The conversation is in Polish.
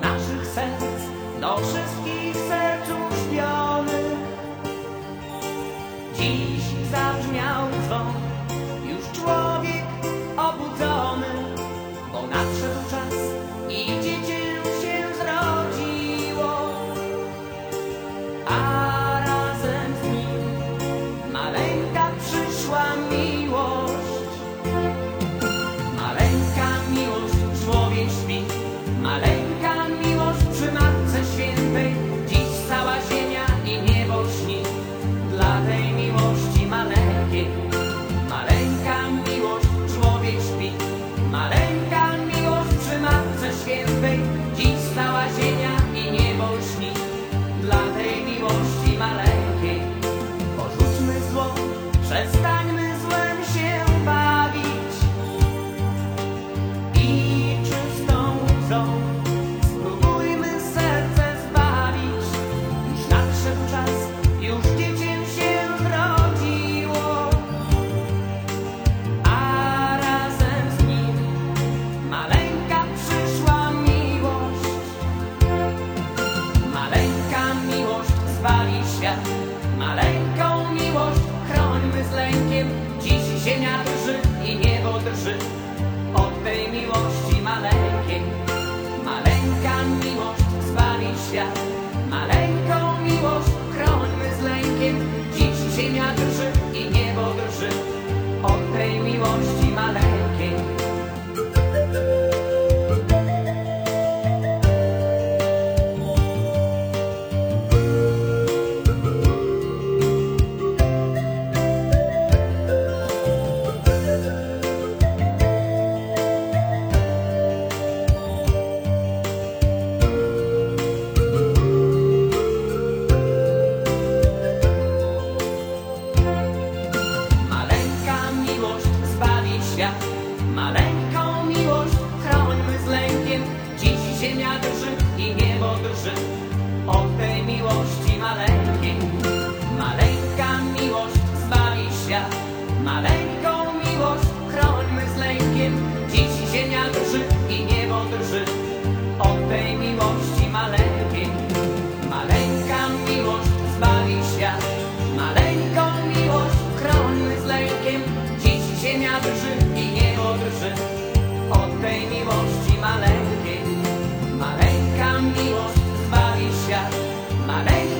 naszych serc, do wszystkich serc uśpionych. Dziś zabrzmiał dzwon, już człowiek obudzony, bo nadszedł czas i dzieci. świat. Maleńką miłość chrońmy z lękiem, dziś ziemia drży i niebo drży. Od tej miłości maleńkiej, maleńka miłość zbawi świat. Maleńką miłość chrońmy z lękiem, dziś ziemia drży i niebo drży. świat. Maleńką miłość chrońmy z lękiem, dziś ziemia drży i niebo drży. Od tej miłości maleńkiej, maleńka miłość zbawi świat. Maleńka Bożej miłości maleńkiej. Maleńka miłość zbawi świat, maleńka